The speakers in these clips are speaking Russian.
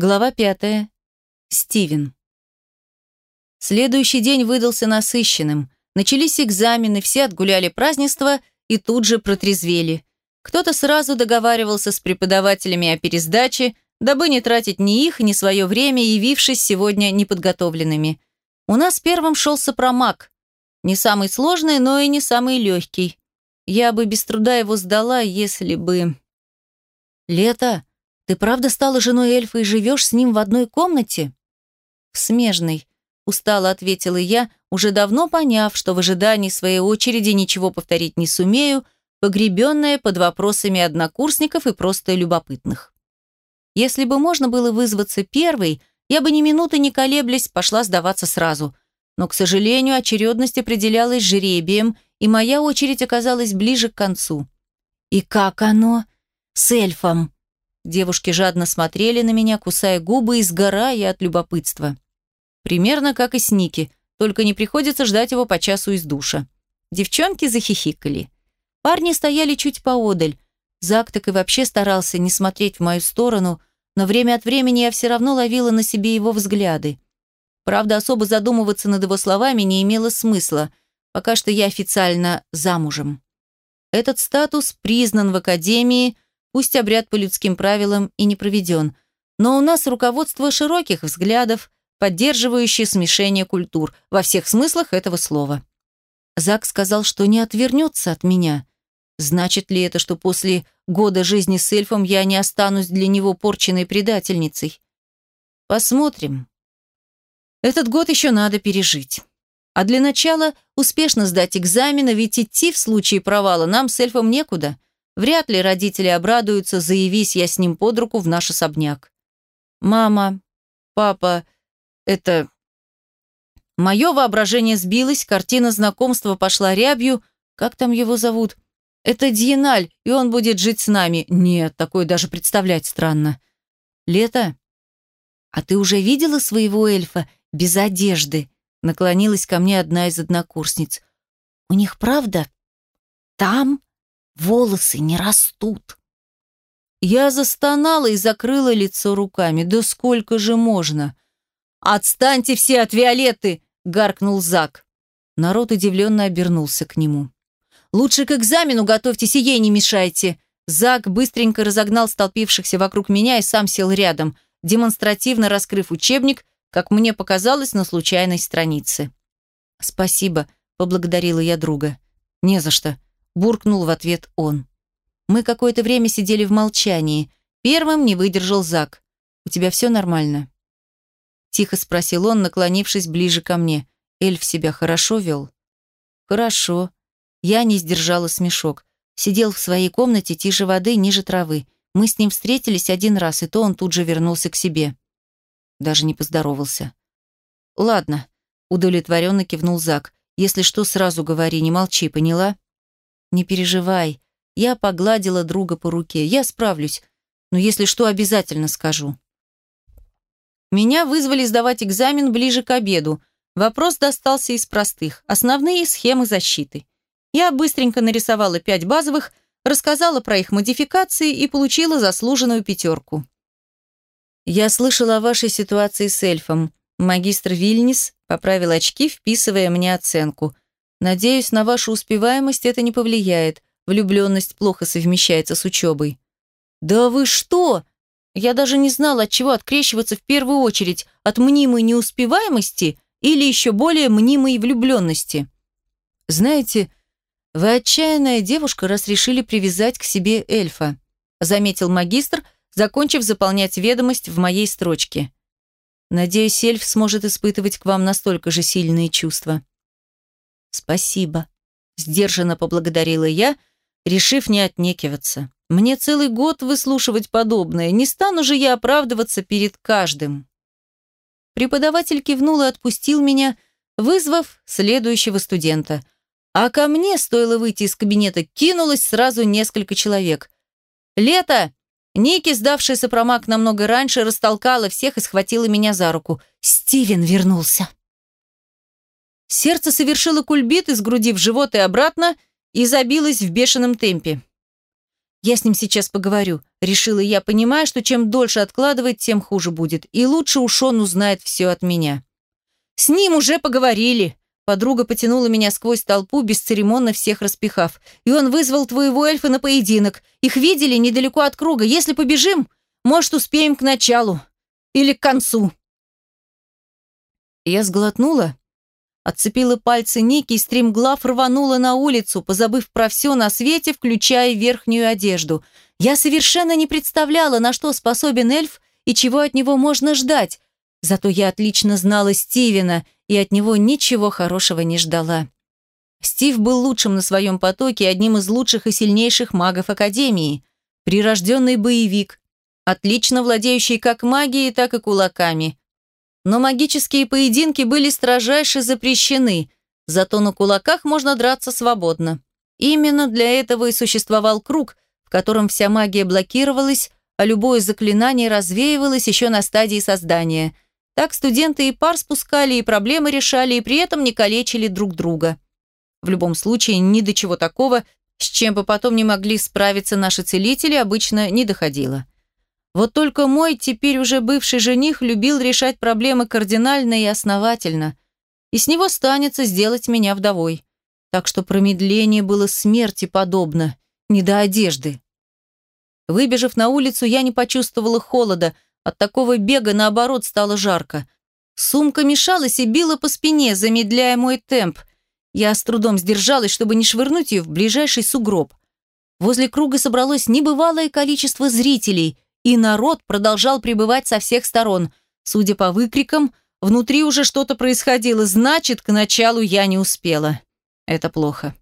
Глава пятая. Стивен. Следующий день выдался насыщенным. Начались экзамены, все отгуляли празднество и тут же протрезвели. Кто-то сразу договаривался с преподавателями о пересдаче, дабы не тратить ни их, ни свое время, явившись сегодня неподготовленными. У нас первым шел сопромат. Не самый сложный, но и не самый легкий. Я бы без труда его сдала, если бы... «Лето, ты правда стала женой эльфа и живешь с ним в одной комнате?» «В смежной», — устало ответила я, уже давно поняв, что в ожидании своей очереди ничего повторить не сумею, погребенная под вопросами однокурсников и просто любопытных. Если бы можно было вызваться первой, я бы ни минуты не колеблясь пошла сдаваться сразу. Но, к сожалению, очередность определялась жребием, и моя очередь оказалась ближе к концу. «И как оно?» «С эльфом!» Девушки жадно смотрели на меня, кусая губы и сгорая от любопытства. Примерно как и с Ники, только не приходится ждать его по часу из душа. Девчонки захихикали. Парни стояли чуть поодаль. Зак так и вообще старался не смотреть в мою сторону, но время от времени я все равно ловила на себе его взгляды. Правда, особо задумываться над его словами не имело смысла. Пока что я официально замужем. Этот статус признан в Академии, пусть обряд по людским правилам и не проведен, но у нас руководство широких взглядов, поддерживающее смешение культур во всех смыслах этого слова. Зак сказал, что не отвернется от меня. Значит ли это, что после года жизни с эльфом я не останусь для него порченной предательницей? Посмотрим. Этот год еще надо пережить. А для начала успешно сдать экзамены, ведь идти в случае провала нам с эльфом некуда. Вряд ли родители обрадуются, заявись я с ним под руку в наш особняк. Мама, папа, это... Мое воображение сбилось, картина знакомства пошла рябью. Как там его зовут? Это Диеналь, и он будет жить с нами. Нет, такое даже представлять странно. Лето? А ты уже видела своего эльфа без одежды? Наклонилась ко мне одна из однокурсниц. У них правда там волосы не растут. Я застонала и закрыла лицо руками. Да сколько же можно? «Отстаньте все от Виолетты!» — гаркнул Зак. Народ удивленно обернулся к нему. Лучше к экзамену готовьтесь и ей не мешайте». Зак быстренько разогнал столпившихся вокруг меня и сам сел рядом, демонстративно раскрыв учебник, как мне показалось, на случайной странице. «Спасибо», — поблагодарила я друга. «Не за что», — буркнул в ответ он. Мы какое-то время сидели в молчании. Первым не выдержал Зак. «У тебя все нормально?» Тихо спросил он, наклонившись ближе ко мне. «Эльф себя хорошо вел?» «Хорошо», я не сдержала смешок. Сидел в своей комнате тише воды, ниже травы. Мы с ним встретились один раз, и то он тут же вернулся к себе. Даже не поздоровался. «Ладно», — удовлетворенно кивнул Зак. «Если что, сразу говори, не молчи, поняла?» «Не переживай». Я погладила друга по руке. «Я справлюсь. Но если что, обязательно скажу». Меня вызвали сдавать экзамен ближе к обеду. Вопрос достался из простых. Основные схемы защиты. Я быстренько нарисовала пять базовых, рассказала про их модификации и получила заслуженную пятерку. «Я слышала о вашей ситуации с эльфом. Магистр Вильнис поправил очки, вписывая мне оценку. Надеюсь, на вашу успеваемость это не повлияет. Влюбленность плохо совмещается с учебой». «Да вы что?» Я даже не знала, от чего открещиваться в первую очередь, от мнимой неуспеваемости или еще более мнимой влюбленности. Знаете, «Вы отчаянная девушка, раз решили привязать к себе эльфа», заметил магистр, закончив заполнять ведомость в моей строчке. «Надеюсь, эльф сможет испытывать к вам настолько же сильные чувства». «Спасибо», — сдержанно поблагодарила я, решив не отнекиваться. «Мне целый год выслушивать подобное, не стану же я оправдываться перед каждым». Преподаватель кивнул и отпустил меня, вызвав следующего студента — а ко мне, стоило выйти из кабинета, кинулось сразу несколько человек. «Лето!» Ники, сдавшая сопромак намного раньше, растолкала всех и схватила меня за руку. «Стивен вернулся!» Сердце совершило кульбит, изгрудив живот и обратно, и забилось в бешеном темпе. Я с ним сейчас поговорю, решила я, понимая, что чем дольше откладывать, тем хуже будет. И лучше уж он узнает все от меня. С ним уже поговорили. Подруга потянула меня сквозь толпу, бесцеремонно всех распихав. И он вызвал твоего эльфа на поединок. Их видели недалеко от круга. Если побежим, может, успеем к началу. Или к концу. Я сглотнула, отцепила пальцы Ники и стремглав рванула на улицу, позабыв про все на свете, включая верхнюю одежду. Я совершенно не представляла, на что способен эльф и чего от него можно ждать. Зато я отлично знала Стивена и от него ничего хорошего не ждала. Стив был лучшим на своем потоке, одним из лучших и сильнейших магов Академии. Прирожденный боевик, отлично владеющий как магией, так и кулаками. Но магические поединки были строжайше запрещены, зато на кулаках можно драться свободно. Именно для этого и существовал круг, в котором вся магия блокировалась, а любое заклинание развеивалось еще на стадии создания. Так студенты и пар спускали, и проблемы решали, и при этом не калечили друг друга. В любом случае, ни до чего такого, с чем бы потом не могли справиться наши целители, обычно не доходило. Вот только мой, теперь уже бывший жених, любил решать проблемы кардинально и основательно. И с него станется сделать меня вдовой. Так что промедление было смерти подобно, не до одежды. Выбежав на улицу, я не почувствовала холода, от такого бега, наоборот, стало жарко. Сумка мешалась и била по спине, замедляя мой темп. Я с трудом сдержалась, чтобы не швырнуть ее в ближайший сугроб. Возле круга собралось небывалое количество зрителей – и народ продолжал прибывать со всех сторон. Судя по выкрикам, внутри уже что-то происходило, значит, к началу я не успела. Это плохо.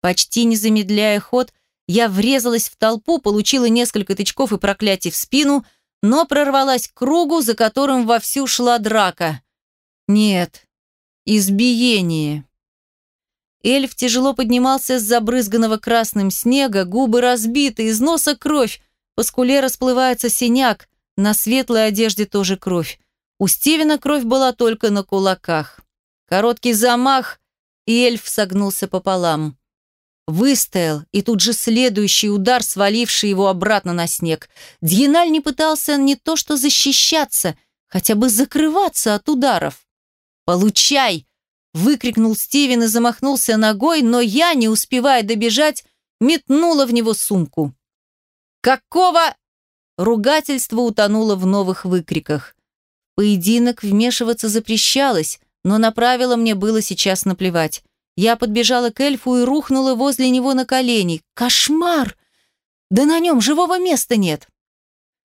Почти не замедляя ход, я врезалась в толпу, получила несколько тычков и проклятий в спину, но прорвалась к кругу, за которым вовсю шла драка. Нет, избиение. Эльф тяжело поднимался с забрызганного красным снега, губы разбиты, из носа кровь, по скуле расплывается синяк, на светлой одежде тоже кровь. У Стивена кровь была только на кулаках. Короткий замах, и эльф согнулся пополам. Выстоял, и тут же следующий удар, сваливший его обратно на снег. Дьеналь не пытался не то что защищаться, хотя бы закрываться от ударов. «Получай!» — выкрикнул Стивен и замахнулся ногой, но я, не успевая добежать, метнула в него сумку. «Какого?» Ругательство утонуло в новых выкриках. Поединок вмешиваться запрещалось, но на правила мне было сейчас наплевать. Я подбежала к эльфу и рухнула возле него на колени. Кошмар! Да на нем живого места нет.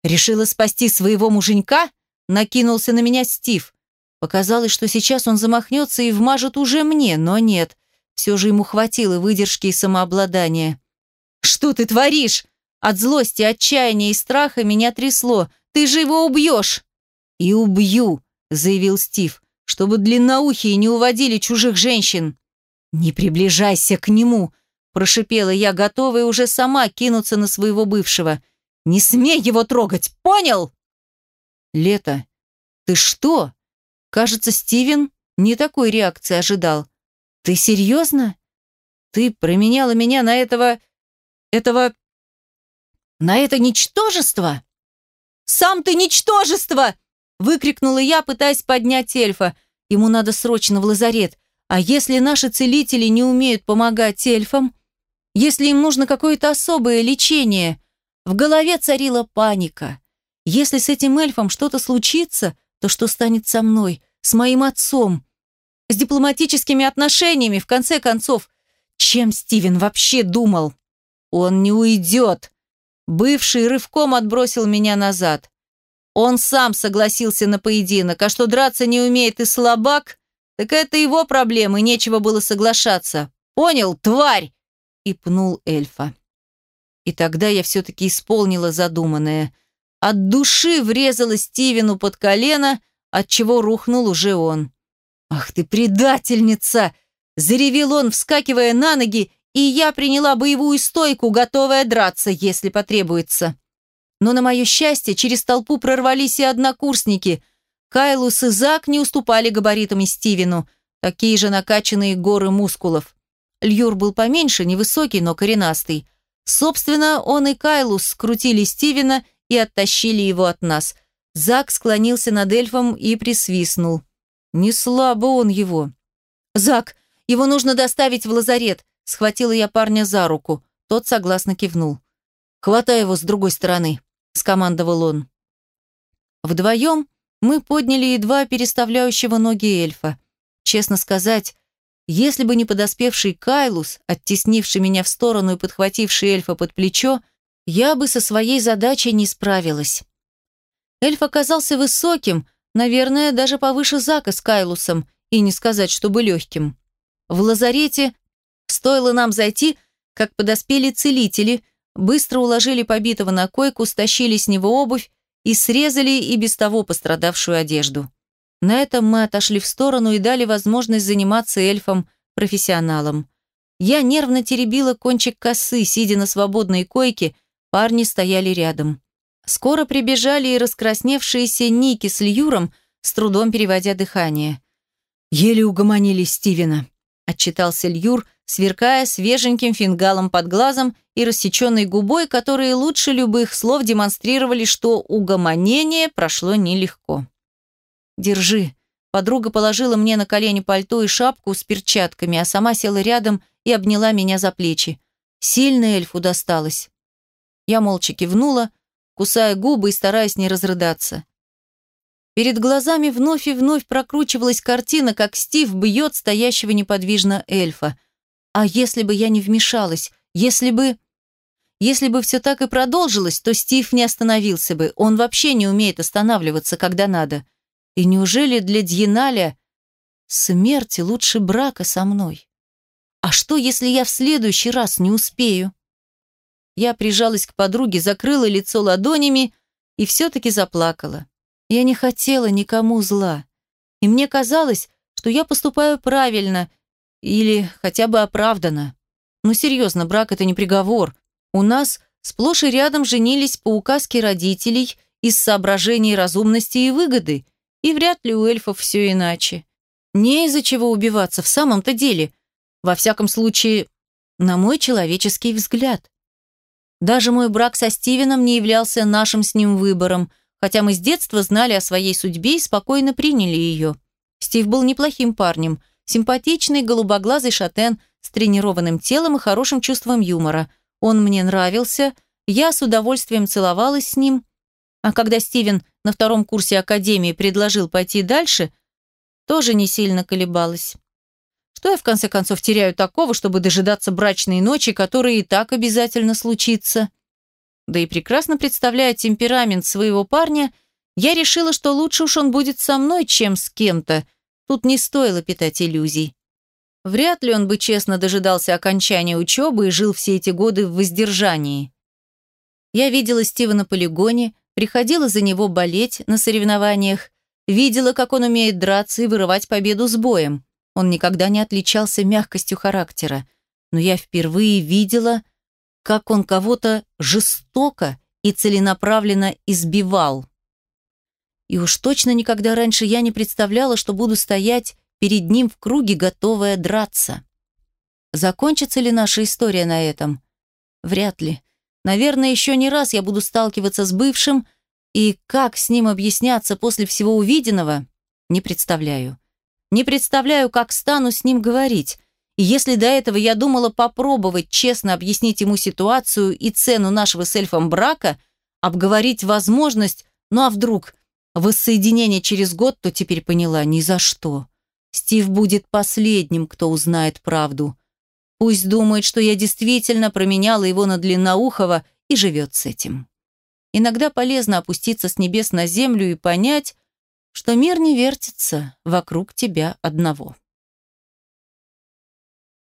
Решила спасти своего муженька? Накинулся на меня Стив. Показалось, что сейчас он замахнется и вмажет уже мне, но нет. Все же ему хватило выдержки и самообладания. «Что ты творишь?» От злости, отчаяния и страха меня трясло. «Ты же его убьешь!» «И убью», — заявил Стив, «чтобы длинноухие не уводили чужих женщин». «Не приближайся к нему», — прошипела я, готовая уже сама кинуться на своего бывшего. «Не смей его трогать, понял?» «Лето, ты что?» Кажется, Стивен не такой реакции ожидал. «Ты серьезно? Ты променяла меня на этого... этого... На это ничтожество? Сам ты ничтожество! Выкрикнула я, пытаясь поднять эльфа. Ему надо срочно в лазарет. А если наши целители не умеют помогать эльфам? Если им нужно какое-то особое лечение? В голове царила паника. Если с этим эльфом что-то случится, то что станет со мной, с моим отцом, с дипломатическими отношениями, в конце концов? Чем Стивен вообще думал? Он не уйдет, Бывший рывком отбросил меня назад. Он сам согласился на поединок, а что драться не умеет и слабак, так это его проблемы, нечего было соглашаться. Понял, тварь? И пнул эльфа. И тогда я все-таки исполнила задуманное. От души врезала Стивену под колено, от чего рухнул уже он. «Ах ты предательница!» Заревел он, вскакивая на ноги и я приняла боевую стойку, готовая драться, если потребуется. Но на мое счастье, через толпу прорвались и однокурсники. Кайлус и Зак не уступали габаритами Стивену, такие же накачанные горы мускулов. Льюр был поменьше, невысокий, но коренастый. Собственно, он и Кайлус скрутили Стивена и оттащили его от нас. Зак склонился над эльфом и присвистнул. Не слабо он его. «Зак, его нужно доставить в лазарет», — схватила я парня за руку. Тот согласно кивнул. «Хватай его с другой стороны», — скомандовал он. Вдвоем мы подняли едва переставляющего ноги эльфа. Честно сказать, если бы не подоспевший Кайлус, оттеснивший меня в сторону и подхвативший эльфа под плечо, я бы со своей задачей не справилась. Эльф оказался высоким, наверное, даже повыше Зака с Кайлусом, и не сказать, чтобы легким. В лазарете стоило нам зайти, как подоспели целители, быстро уложили побитого на койку, стащили с него обувь и срезали и без того пострадавшую одежду. На этом мы отошли в сторону и дали возможность заниматься эльфом-профессионалом. Я нервно теребила кончик косы, сидя на свободной койке, парни стояли рядом. Скоро прибежали и раскрасневшиеся Ники с Льюром, с трудом переводя дыхание. «Еле угомонили Стивена», – отчитался Льюр, сверкая свеженьким фингалом под глазом и рассеченной губой, которые лучше любых слов демонстрировали, что угомонение прошло нелегко. «Держи». Подруга положила мне на колени пальто и шапку с перчатками, а сама села рядом и обняла меня за плечи. Сильно эльфу досталось. Я молча кивнула, кусая губы и стараясь не разрыдаться. Перед глазами вновь и вновь прокручивалась картина, как Стив бьет стоящего неподвижно эльфа. А если бы я не вмешалась? Если бы... Если бы все так и продолжилось, то Стив не остановился бы. Он вообще не умеет останавливаться, когда надо. И неужели для Дьеналя смерти лучше брака со мной? А что, если я в следующий раз не успею? Я прижалась к подруге, закрыла лицо ладонями и все-таки заплакала. Я не хотела никому зла. И мне казалось, что я поступаю правильно или хотя бы оправданно. Но серьезно, брак – это не приговор. У нас сплошь и рядом женились по указке родителей из соображений разумности и выгоды, и вряд ли у эльфов все иначе. Не из-за чего убиваться в самом-то деле. Во всяком случае, на мой человеческий взгляд. Даже мой брак со Стивеном не являлся нашим с ним выбором, хотя мы с детства знали о своей судьбе и спокойно приняли ее. Стив был неплохим парнем, симпатичный, голубоглазый шатен с тренированным телом и хорошим чувством юмора. Он мне нравился, я с удовольствием целовалась с ним. А когда Стивен на втором курсе академии предложил пойти дальше, тоже не сильно колебалась. Что я в конце концов теряю такого, чтобы дожидаться брачной ночи, которая и так обязательно случится? Да и прекрасно представляя темперамент своего парня, я решила, что лучше уж он будет со мной, чем с кем-то. Тут не стоило питать иллюзий. Вряд ли он бы честно дожидался окончания учебы и жил все эти годы в воздержании. Я видела Стива на полигоне, приходила за него болеть на соревнованиях, видела, как он умеет драться и вырывать победу с боем. Он никогда не отличался мягкостью характера, но я впервые видела, как он кого-то жестоко и целенаправленно избивал. И уж точно никогда раньше я не представляла, что буду стоять перед ним в круге, готовая драться. Закончится ли наша история на этом? Вряд ли. Наверное, еще не раз я буду сталкиваться с бывшим, и как с ним объясняться после всего увиденного, не представляю. Не представляю, как стану с ним говорить. И если до этого я думала попробовать честно объяснить ему ситуацию и цену нашего с эльфом брака, обговорить возможность, ну а вдруг воссоединение через год, то теперь поняла ни за что. Стив будет последним, кто узнает правду. Пусть думает, что я действительно променяла его на длинноухого и живет с этим. Иногда полезно опуститься с небес на землю и понять, что мир не вертится вокруг тебя одного.